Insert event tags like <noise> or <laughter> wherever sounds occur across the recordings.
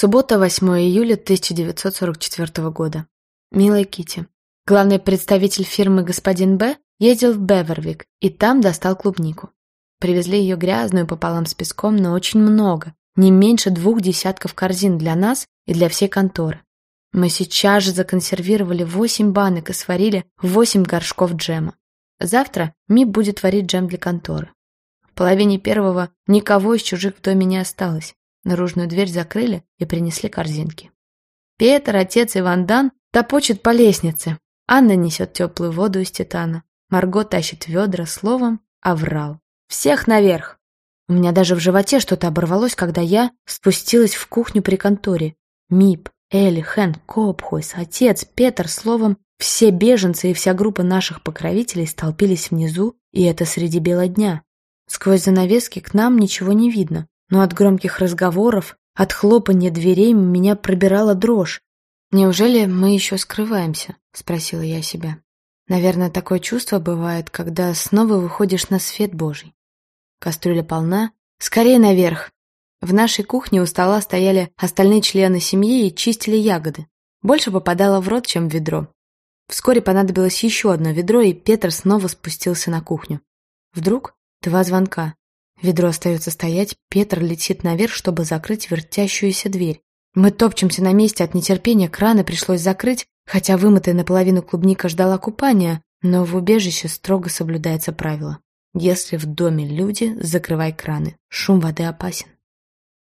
Суббота, 8 июля 1944 года. Милая Кити. Главный представитель фирмы господин Б ездил в Бевервик и там достал клубнику. Привезли ее грязную пополам с песком, но очень много, не меньше двух десятков корзин для нас и для всей конторы. Мы сейчас же законсервировали восемь банок и сварили восемь горшков джема. Завтра Ми будет варить джем для конторы. В половине первого никого из чужих в доме не осталось. Наружную дверь закрыли и принесли корзинки. Петр, отец и Вандан топочет по лестнице. Анна несет теплую воду из титана. Марго тащит ведра, словом, оврал. Всех наверх! У меня даже в животе что-то оборвалось, когда я спустилась в кухню при конторе. Мип, Элли, Хэн, Копхойс, отец, Петр, словом, все беженцы и вся группа наших покровителей столпились внизу, и это среди бела дня. Сквозь занавески к нам ничего не видно, но от громких разговоров, от хлопанья дверей меня пробирала дрожь. «Неужели мы еще скрываемся?» — спросила я себя. Наверное, такое чувство бывает, когда снова выходишь на свет Божий. Кастрюля полна. Скорее наверх, в нашей кухне у стола стояли остальные члены семьи и чистили ягоды. Больше попадало в рот, чем в ведро. Вскоре понадобилось еще одно ведро, и Петр снова спустился на кухню. Вдруг два звонка. Ведро остается стоять, Петр летит наверх, чтобы закрыть вертящуюся дверь. Мы топчемся на месте от нетерпения, краны пришлось закрыть, хотя вымытая наполовину клубника ждала купания, но в убежище строго соблюдается правило. Если в доме люди, закрывай краны. Шум воды опасен.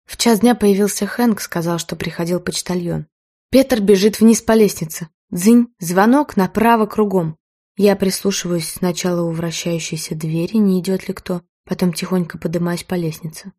В час дня появился Хэнк, сказал, что приходил почтальон. Петр бежит вниз по лестнице. Дзынь, звонок направо кругом. Я прислушиваюсь сначала у вращающейся двери, не идет ли кто, потом тихонько поднимаюсь по лестнице.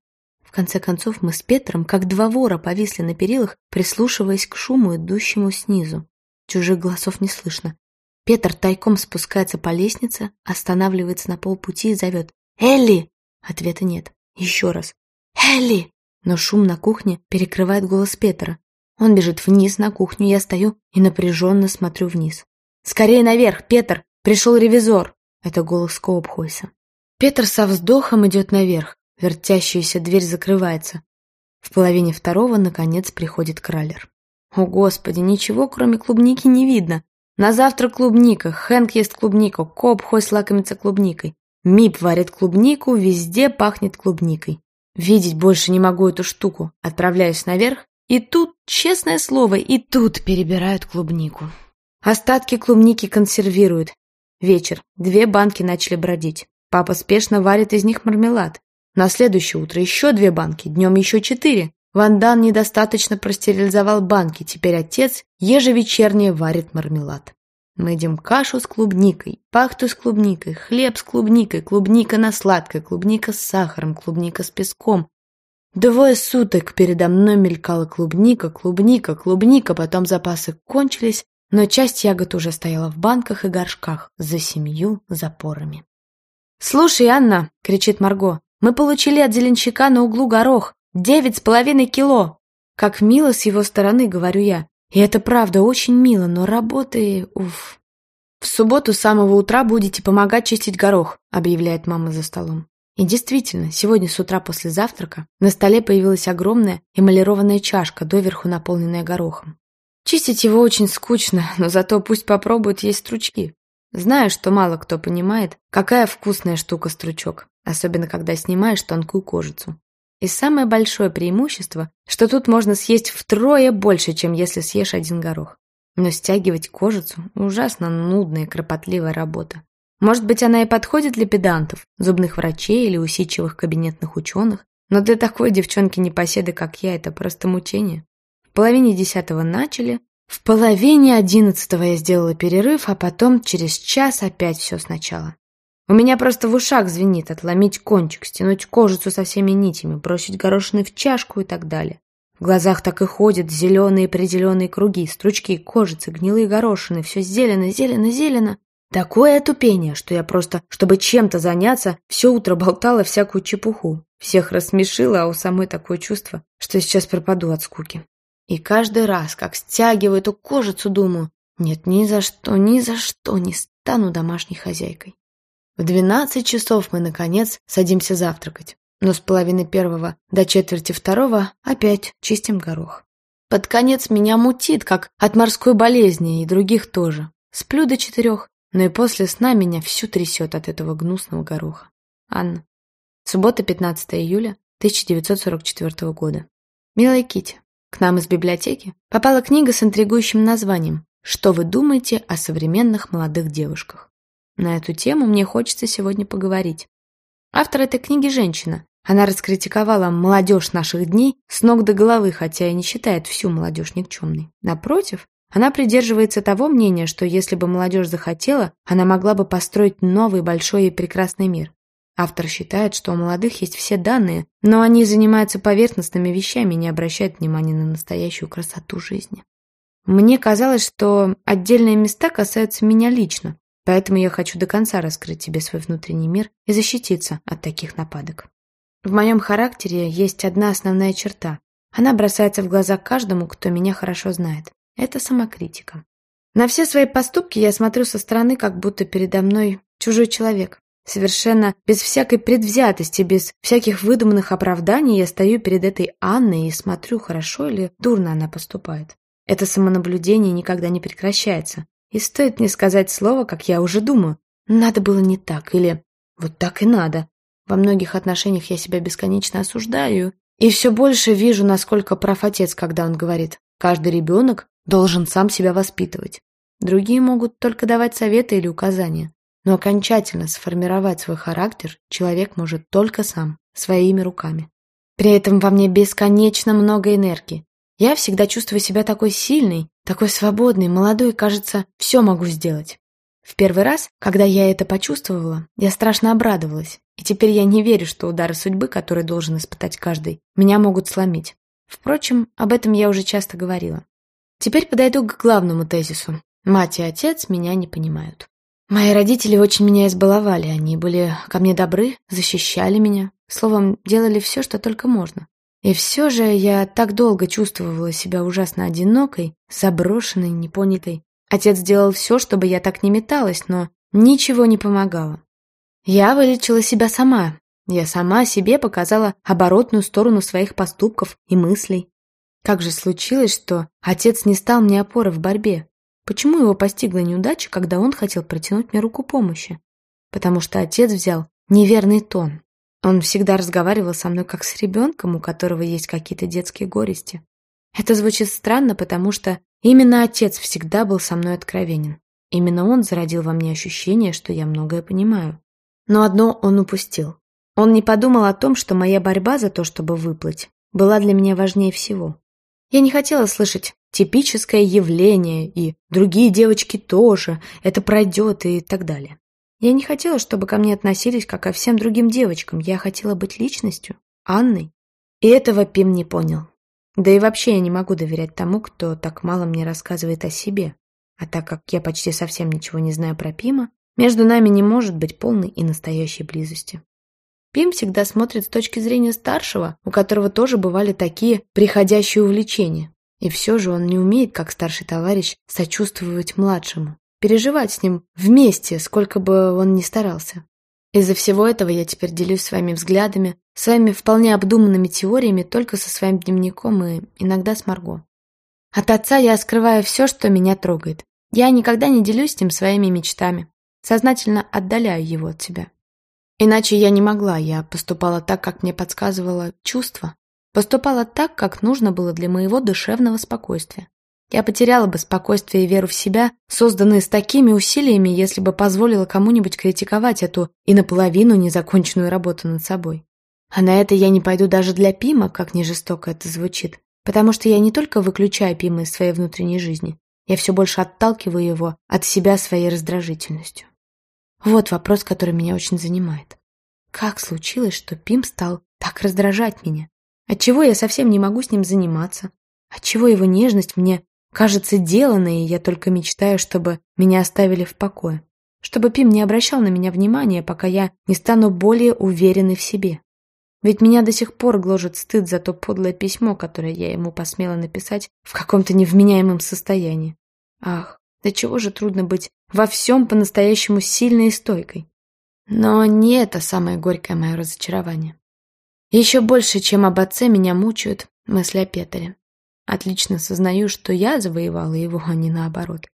В конце концов мы с Петром, как два вора, повисли на перилах, прислушиваясь к шуму, идущему снизу. Чужих голосов не слышно. Петр тайком спускается по лестнице, останавливается на полпути и зовет «Элли!» Ответа нет. Еще раз «Элли!» но шум на кухне перекрывает голос Петра. Он бежит вниз на кухню, я стою и напряженно смотрю вниз. «Скорее наверх, Петр! Пришел ревизор!» Это голос Коопхойса. Петр со вздохом идет наверх. Вертящаяся дверь закрывается. В половине второго, наконец, приходит кралер. О, Господи, ничего, кроме клубники, не видно. На завтра клубника, Хэнк ест клубнику, Коопхойс лакомится клубникой. Мип варит клубнику, везде пахнет клубникой. Видеть больше не могу эту штуку. Отправляюсь наверх, и тут, честное слово, и тут перебирают клубнику. Остатки клубники консервируют. Вечер. Две банки начали бродить. Папа спешно варит из них мармелад. На следующее утро еще две банки, днем еще четыре. Вандан недостаточно простерилизовал банки, теперь отец ежевечернее варит мармелад. Мы едим кашу с клубникой, пахту с клубникой, хлеб с клубникой, клубника на сладкой, клубника с сахаром, клубника с песком. Двое суток передо мной мелькала клубника, клубника, клубника, потом запасы кончились, но часть ягод уже стояла в банках и горшках за семью запорами. «Слушай, Анна!» — кричит Марго. «Мы получили от зеленщика на углу горох. Девять с половиной кило!» Как мило с его стороны, говорю я. И это правда очень мило, но работы... Уф. «В субботу с самого утра будете помогать чистить горох», объявляет мама за столом. И действительно, сегодня с утра после завтрака на столе появилась огромная эмалированная чашка, доверху наполненная горохом. Чистить его очень скучно, но зато пусть попробуют есть стручки. Знаю, что мало кто понимает, какая вкусная штука стручок, особенно когда снимаешь тонкую кожицу. И самое большое преимущество, что тут можно съесть втрое больше, чем если съешь один горох. Но стягивать кожицу – ужасно нудная, кропотливая работа. Может быть, она и подходит для педантов, зубных врачей или усидчивых кабинетных ученых, но для такой девчонки-непоседы, как я, это просто мучение. В половине десятого начали, в половине одиннадцатого я сделала перерыв, а потом через час опять все сначала. У меня просто в ушах звенит отломить кончик, стянуть кожицу со всеми нитями, бросить горошины в чашку и так далее. В глазах так и ходят зеленые определенные круги, стручки, кожицы, гнилые горошины, все зелено, зелено, зелено. Такое отупение, что я просто, чтобы чем-то заняться, все утро болтала всякую чепуху. Всех рассмешила, а у самой такое чувство, что сейчас пропаду от скуки. И каждый раз, как стягиваю эту кожицу, думаю, нет, ни за что, ни за что не стану домашней хозяйкой. В двенадцать часов мы, наконец, садимся завтракать. Но с половины первого до четверти второго опять чистим горох. Под конец меня мутит, как от морской болезни и других тоже. Сплю до четырех, но и после сна меня всю трясет от этого гнусного гороха. Анна. Суббота, 15 июля 1944 года. Милая Кити, к нам из библиотеки попала книга с интригующим названием «Что вы думаете о современных молодых девушках?». На эту тему мне хочется сегодня поговорить. Автор этой книги – женщина. Она раскритиковала молодежь наших дней с ног до головы, хотя и не считает всю молодежь никчемной. Напротив, она придерживается того мнения, что если бы молодежь захотела, она могла бы построить новый, большой и прекрасный мир. Автор считает, что у молодых есть все данные, но они занимаются поверхностными вещами и не обращают внимания на настоящую красоту жизни. Мне казалось, что отдельные места касаются меня лично, поэтому я хочу до конца раскрыть тебе свой внутренний мир и защититься от таких нападок. В моем характере есть одна основная черта. Она бросается в глаза каждому, кто меня хорошо знает. Это самокритика. На все свои поступки я смотрю со стороны, как будто передо мной чужой человек. Совершенно без всякой предвзятости, без всяких выдуманных оправданий я стою перед этой Анной и смотрю, хорошо или дурно она поступает. Это самонаблюдение никогда не прекращается. И стоит мне сказать слово, как я уже думаю. Надо было не так, или вот так и надо. Во многих отношениях я себя бесконечно осуждаю. И все больше вижу, насколько прав отец, когда он говорит, каждый ребенок должен сам себя воспитывать. Другие могут только давать советы или указания. Но окончательно сформировать свой характер человек может только сам, своими руками. При этом во мне бесконечно много энергии. Я всегда чувствую себя такой сильной, такой свободной, молодой, кажется, все могу сделать. В первый раз, когда я это почувствовала, я страшно обрадовалась. И теперь я не верю, что удары судьбы, которые должен испытать каждый, меня могут сломить. Впрочем, об этом я уже часто говорила. Теперь подойду к главному тезису. Мать и отец меня не понимают. Мои родители очень меня избаловали, они были ко мне добры, защищали меня, словом, делали все, что только можно. И все же я так долго чувствовала себя ужасно одинокой, заброшенной, непонятой. Отец сделал все, чтобы я так не металась, но ничего не помогало. Я вылечила себя сама. Я сама себе показала оборотную сторону своих поступков и мыслей. Как же случилось, что отец не стал мне опорой в борьбе? Почему его постигла неудача, когда он хотел протянуть мне руку помощи? Потому что отец взял неверный тон. Он всегда разговаривал со мной как с ребенком, у которого есть какие-то детские горести. Это звучит странно, потому что именно отец всегда был со мной откровенен. Именно он зародил во мне ощущение, что я многое понимаю. Но одно он упустил. Он не подумал о том, что моя борьба за то, чтобы выплыть, была для меня важнее всего. Я не хотела слышать типическое явление, и другие девочки тоже, это пройдет и так далее. Я не хотела, чтобы ко мне относились, как ко всем другим девочкам. Я хотела быть личностью, Анной. И этого Пим не понял. Да и вообще я не могу доверять тому, кто так мало мне рассказывает о себе. А так как я почти совсем ничего не знаю про Пима, между нами не может быть полной и настоящей близости. Пим всегда смотрит с точки зрения старшего, у которого тоже бывали такие приходящие увлечения. И все же он не умеет, как старший товарищ, сочувствовать младшему, переживать с ним вместе, сколько бы он ни старался. Из-за всего этого я теперь делюсь своими взглядами, своими вполне обдуманными теориями только со своим дневником и иногда с Марго. От отца я скрываю все, что меня трогает. Я никогда не делюсь с ним своими мечтами. Сознательно отдаляю его от себя. Иначе я не могла, я поступала так, как мне подсказывало чувство. Поступала так, как нужно было для моего душевного спокойствия. Я потеряла бы спокойствие и веру в себя, созданные с такими усилиями, если бы позволила кому-нибудь критиковать эту и наполовину незаконченную работу над собой. А на это я не пойду даже для Пима, как не жестоко это звучит, потому что я не только выключаю Пима из своей внутренней жизни, я все больше отталкиваю его от себя своей раздражительностью. Вот вопрос, который меня очень занимает. Как случилось, что Пим стал так раздражать меня? Отчего я совсем не могу с ним заниматься? Отчего его нежность мне кажется деланной, и я только мечтаю, чтобы меня оставили в покое? Чтобы Пим не обращал на меня внимания, пока я не стану более уверенной в себе? Ведь меня до сих пор гложет стыд за то подлое письмо, которое я ему посмела написать в каком-то невменяемом состоянии. Ах, до чего же трудно быть во всем по-настоящему сильной и стойкой. Но не это самое горькое мое разочарование. Еще больше, чем об отце, меня мучают мысли о Петере. отлично сознаю, что я завоевала его, а не наоборот.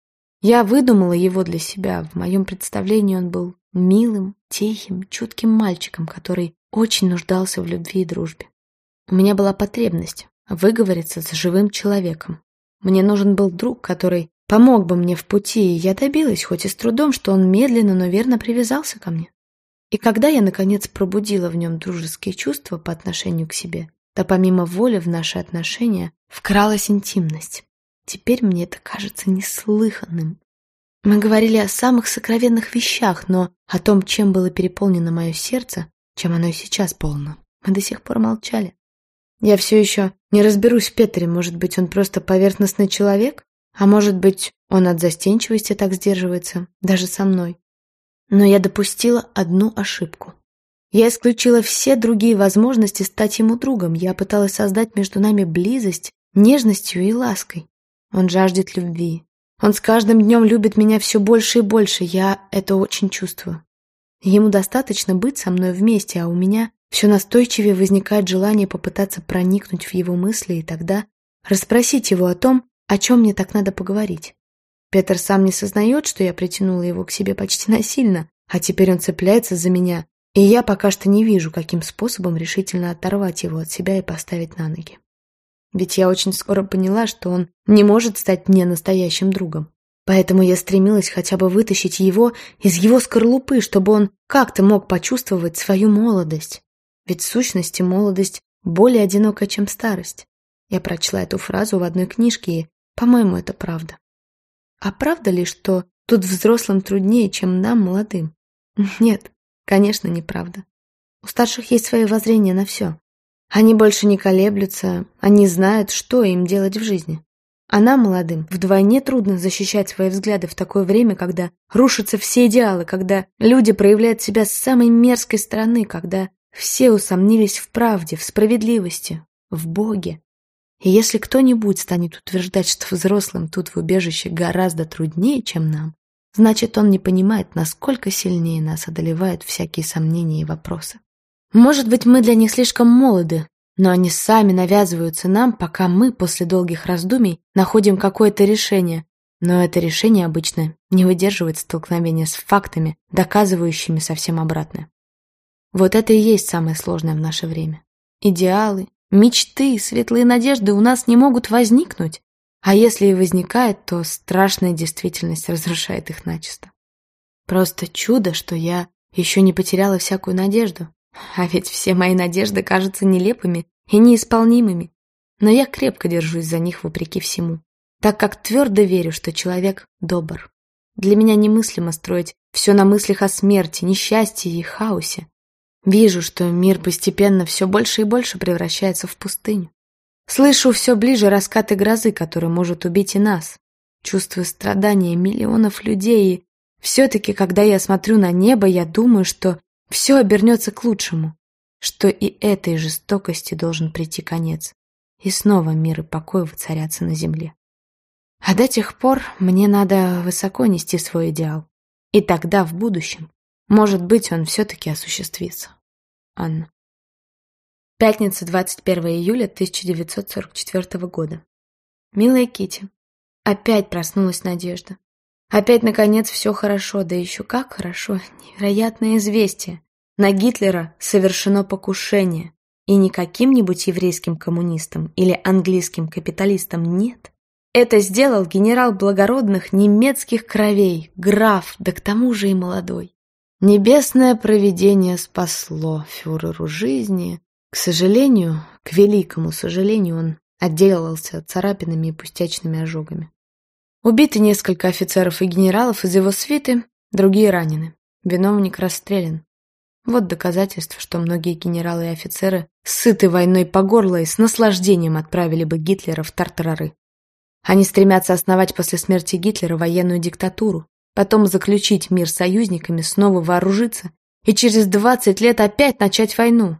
Я выдумала его для себя. В моем представлении он был милым, тихим, чутким мальчиком, который очень нуждался в любви и дружбе. У меня была потребность выговориться с живым человеком. Мне нужен был друг, который помог бы мне в пути, и я добилась, хоть и с трудом, что он медленно, но верно привязался ко мне. И когда я, наконец, пробудила в нем дружеские чувства по отношению к себе, то помимо воли в наши отношения вкралась интимность. Теперь мне это кажется неслыханным. Мы говорили о самых сокровенных вещах, но о том, чем было переполнено мое сердце, чем оно и сейчас полно, мы до сих пор молчали. Я все еще не разберусь в Петре, может быть, он просто поверхностный человек, а может быть, он от застенчивости так сдерживается, даже со мной. Но я допустила одну ошибку. Я исключила все другие возможности стать ему другом. Я пыталась создать между нами близость нежностью и лаской. Он жаждет любви. Он с каждым днем любит меня все больше и больше. Я это очень чувствую. Ему достаточно быть со мной вместе, а у меня все настойчивее возникает желание попытаться проникнуть в его мысли и тогда расспросить его о том, о чем мне так надо поговорить. Петр сам не сознает, что я притянула его к себе почти насильно, а теперь он цепляется за меня, и я пока что не вижу, каким способом решительно оторвать его от себя и поставить на ноги. Ведь я очень скоро поняла, что он не может стать мне настоящим другом. Поэтому я стремилась хотя бы вытащить его из его скорлупы, чтобы он как-то мог почувствовать свою молодость. Ведь в сущности молодость более одинока, чем старость. Я прочла эту фразу в одной книжке, и, по-моему, это правда. А правда ли, что тут взрослым труднее, чем нам, молодым? <laughs> Нет, конечно, неправда. У старших есть свои воззрения на все. Они больше не колеблются, они знают, что им делать в жизни. А нам, молодым, вдвойне трудно защищать свои взгляды в такое время, когда рушатся все идеалы, когда люди проявляют себя с самой мерзкой стороны, когда все усомнились в правде, в справедливости, в Боге. И если кто-нибудь станет утверждать, что взрослым тут в убежище гораздо труднее, чем нам, значит, он не понимает, насколько сильнее нас одолевают всякие сомнения и вопросы. Может быть, мы для них слишком молоды, но они сами навязываются нам, пока мы после долгих раздумий находим какое-то решение. Но это решение обычно не выдерживает столкновения с фактами, доказывающими совсем обратное. Вот это и есть самое сложное в наше время. Идеалы, мечты, светлые надежды у нас не могут возникнуть, а если и возникает, то страшная действительность разрушает их начисто. Просто чудо, что я еще не потеряла всякую надежду, а ведь все мои надежды кажутся нелепыми и неисполнимыми. Но я крепко держусь за них вопреки всему, так как твердо верю, что человек добр. Для меня немыслимо строить все на мыслях о смерти, несчастье и хаосе. Вижу, что мир постепенно все больше и больше превращается в пустыню. Слышу все ближе раскаты грозы, который может убить и нас. Чувствую страдания миллионов людей, и все-таки, когда я смотрю на небо, я думаю, что все обернется к лучшему, что и этой жестокости должен прийти конец, и снова мир и покой воцарятся на земле. А до тех пор мне надо высоко нести свой идеал, и тогда, в будущем, может быть, он все-таки осуществится. Анна. Пятница, 21 июля 1944 года. Милая Кити, опять проснулась надежда. Опять, наконец, все хорошо, да еще как хорошо. Невероятное известие. На Гитлера совершено покушение. И не каким-нибудь еврейским коммунистом или английским капиталистом, нет. Это сделал генерал благородных немецких кровей, граф, да к тому же и молодой. Небесное провидение спасло фюреру жизни. К сожалению, к великому сожалению, он отделался царапинами и пустячными ожогами. Убиты несколько офицеров и генералов из его свиты, другие ранены. Виновник расстрелян. Вот доказательство, что многие генералы и офицеры сыты войной по горло и с наслаждением отправили бы Гитлера в тартарары. Они стремятся основать после смерти Гитлера военную диктатуру, потом заключить мир с союзниками, снова вооружиться и через 20 лет опять начать войну.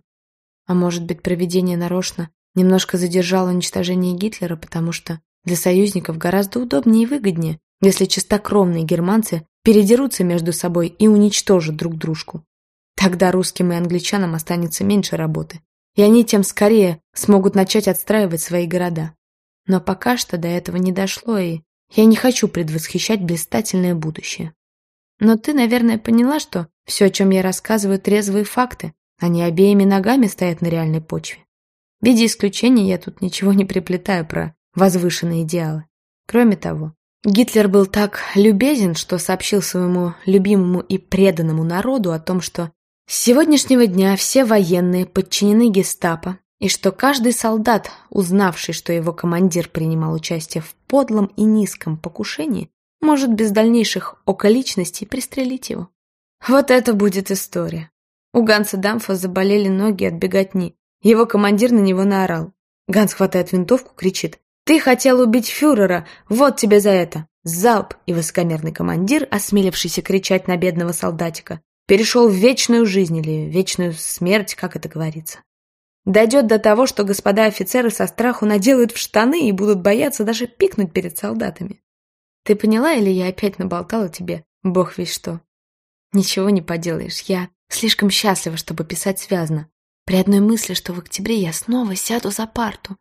А может быть, проведение нарочно немножко задержало уничтожение Гитлера, потому что для союзников гораздо удобнее и выгоднее, если чистокровные германцы передерутся между собой и уничтожат друг дружку. Тогда русским и англичанам останется меньше работы, и они тем скорее смогут начать отстраивать свои города. Но пока что до этого не дошло, и я не хочу предвосхищать блистательное будущее. Но ты, наверное, поняла, что все, о чем я рассказываю, трезвые факты. Они обеими ногами стоят на реальной почве. В виде исключения я тут ничего не приплетаю про возвышенные идеалы. Кроме того, Гитлер был так любезен, что сообщил своему любимому и преданному народу о том, что с сегодняшнего дня все военные подчинены гестапо, и что каждый солдат, узнавший, что его командир принимал участие в подлом и низком покушении, может без дальнейших околичностей пристрелить его. Вот это будет история. У Ганса Дамфа заболели ноги от беготни. Его командир на него наорал. Ганс хватает винтовку, кричит. «Ты хотел убить фюрера! Вот тебе за это!» Залп, и высокомерный командир, осмелившийся кричать на бедного солдатика, перешел в вечную жизнь или вечную смерть, как это говорится. Дойдет до того, что господа офицеры со страху наделают в штаны и будут бояться даже пикнуть перед солдатами. Ты поняла, или я опять наболтала тебе, бог весь что? Ничего не поделаешь, я слишком счастлива, чтобы писать связно. При одной мысли, что в октябре я снова сяду за парту.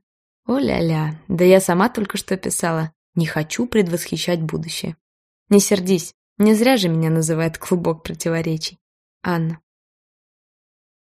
О-ля-ля, да я сама только что писала. Не хочу предвосхищать будущее. Не сердись, не зря же меня называют клубок противоречий. Анна.